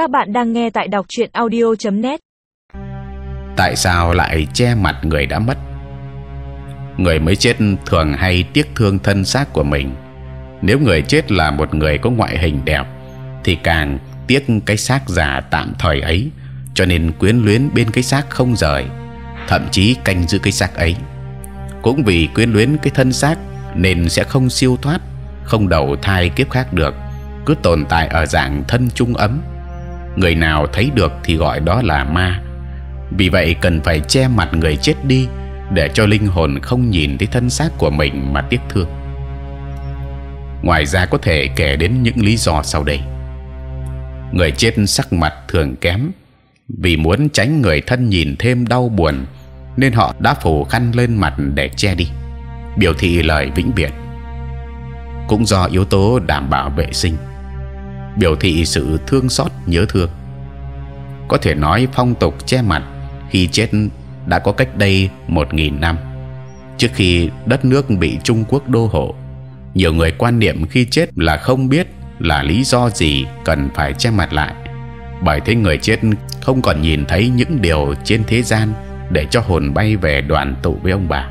Các bạn đang nghe tại đọc truyện audio.net. Tại sao lại che mặt người đã mất? Người mới chết thường hay tiếc thương thân xác của mình. Nếu người chết là một người có ngoại hình đẹp, thì càng tiếc cái xác già tạm thời ấy, cho nên quyến luyến bên cái xác không rời, thậm chí canh giữ cái xác ấy. Cũng vì quyến luyến cái thân xác nên sẽ không siêu thoát, không đầu thai kiếp khác được, cứ tồn tại ở dạng thân chung ấm người nào thấy được thì gọi đó là ma. Vì vậy cần phải che mặt người chết đi để cho linh hồn không nhìn thấy thân xác của mình mà tiếc thương. Ngoài ra có thể kể đến những lý do sau đây. Người chết sắc mặt thường kém. Vì muốn tránh người thân nhìn thêm đau buồn, nên họ đã phủ khăn lên mặt để che đi, biểu thị lời vĩnh biệt. Cũng do yếu tố đảm bảo vệ sinh biểu thị sự thương xót nhớ thương. Có thể nói phong tục che mặt khi chết đã có cách đây một nghìn năm. Trước khi đất nước bị Trung Quốc đô hộ, nhiều người quan niệm khi chết là không biết là lý do gì cần phải che mặt lại. Bởi thế người chết không còn nhìn thấy những điều trên thế gian để cho hồn bay về đoàn tụ với ông bà.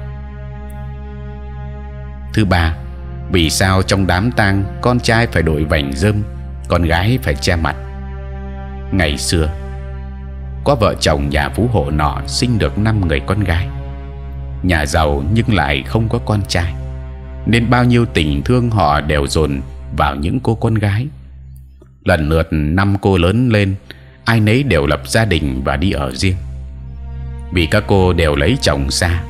Thứ ba, vì sao trong đám tang con trai phải đội vành dâm? Con gái phải che mặt. Ngày xưa, có vợ chồng nhà phú hộ nọ sinh được năm người con gái. Nhà giàu nhưng lại không có con trai, nên bao nhiêu tình thương họ đều dồn vào những cô con gái. Lần lượt năm cô lớn lên, ai nấy đều lập gia đình và đi ở riêng. Vì các cô đều lấy chồng xa,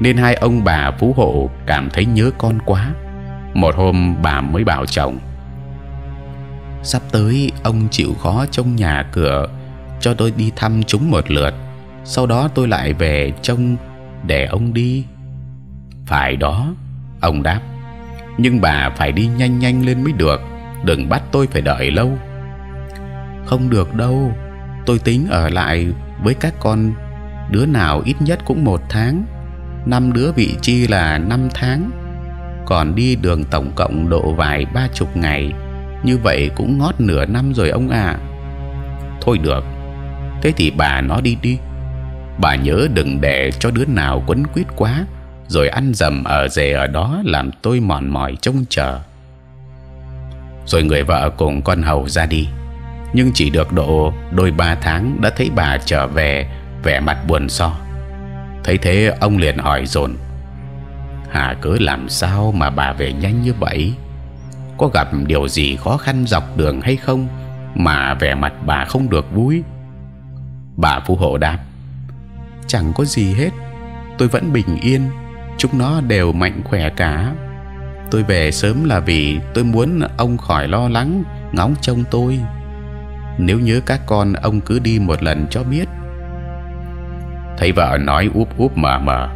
nên hai ông bà phú hộ cảm thấy nhớ con quá. Một hôm bà mới bảo chồng sắp tới, ông chịu khó trong nhà cửa, cho tôi đi thăm chúng một lượt. Sau đó tôi lại về trông để ông đi. Phải đó, ông đáp. Nhưng bà phải đi nhanh nhanh lên mới được, đừng bắt tôi phải đợi lâu. Không được đâu, tôi tính ở lại với các con, đứa nào ít nhất cũng một tháng. Năm đứa vị chi là năm tháng, còn đi đường tổng cộng độ vài ba chục ngày như vậy cũng ngót nửa năm rồi ông à thôi được, thế thì bà nó đi đi. Bà nhớ đừng để cho đứa nào quấn quýt quá, rồi ăn dầm ở rể ở đó làm tôi mòn mỏi trông chờ. Rồi người vợ cùng con hầu ra đi. Nhưng chỉ được độ đôi ba tháng đã thấy bà trở về, vẻ mặt buồn so. Thấy thế ông liền hỏi dồn, hà cớ làm sao mà bà về nhanh như vậy? Có gặp điều gì khó khăn dọc đường hay không mà vẻ mặt bà không được vui? Bà phú hộ đáp, chẳng có gì hết, tôi vẫn bình yên, chúng nó đều mạnh khỏe cả. Tôi về sớm là vì tôi muốn ông khỏi lo lắng, ngóng trông tôi. Nếu nhớ các con, ông cứ đi một lần cho biết. Thấy vợ nói úp úp mờ mờ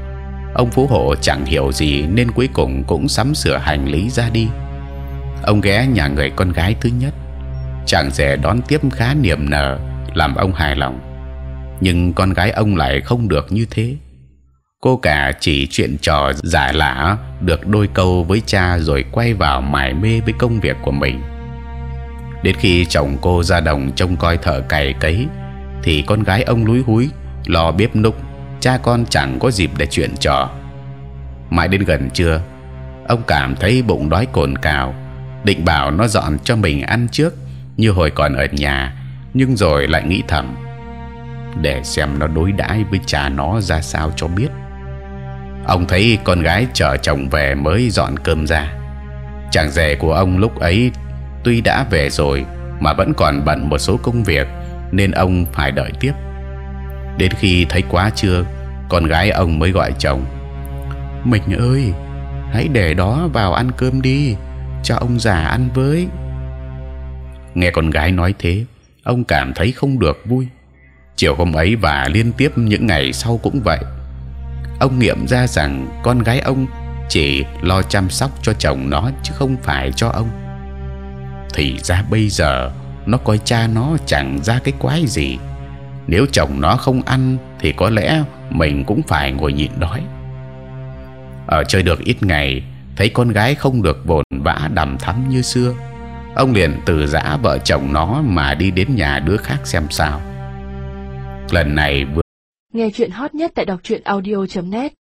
ông phú hộ chẳng hiểu gì nên cuối cùng cũng sắm sửa hành lý ra đi ông ghé nhà người con gái thứ nhất. Chàng rể đón tiếp khá niềm nở, làm ông hài lòng. Nhưng con gái ông lại không được như thế. Cô cả chỉ chuyện trò giải lả, được đôi câu với cha rồi quay vào mải mê với công việc của mình. Đến khi chồng cô ra đồng trông coi thợ cày cấy, thì con gái ông lúi húi, lo bếp núc, cha con chẳng có dịp để chuyện trò. Mãi đến gần trưa, ông cảm thấy bụng đói cồn cào định bảo nó dọn cho mình ăn trước, như hồi còn ở nhà, nhưng rồi lại nghĩ thầm, để xem nó đối đãi với cha nó ra sao cho biết. Ông thấy con gái chờ chồng về mới dọn cơm ra. Chàng rể của ông lúc ấy tuy đã về rồi mà vẫn còn bận một số công việc, nên ông phải đợi tiếp. Đến khi thấy quá trưa, con gái ông mới gọi chồng. Mình ơi, hãy để đó vào ăn cơm đi cho ông già ăn với. Nghe con gái nói thế, ông cảm thấy không được vui. Chiều hôm ấy và liên tiếp những ngày sau cũng vậy. Ông nghiệm ra rằng con gái ông chỉ lo chăm sóc cho chồng nó chứ không phải cho ông. Thì ra bây giờ, nó coi cha nó chẳng ra cái quái gì. Nếu chồng nó không ăn thì có lẽ mình cũng phải ngồi nhịn đói. Ở chơi được ít ngày thấy con gái không được vồn vã đầm thắm như xưa, ông liền từ giã vợ chồng nó mà đi đến nhà đứa khác xem sao. Lần này vừa Nghe chuyện hot nhất tại đọc truyện audio.net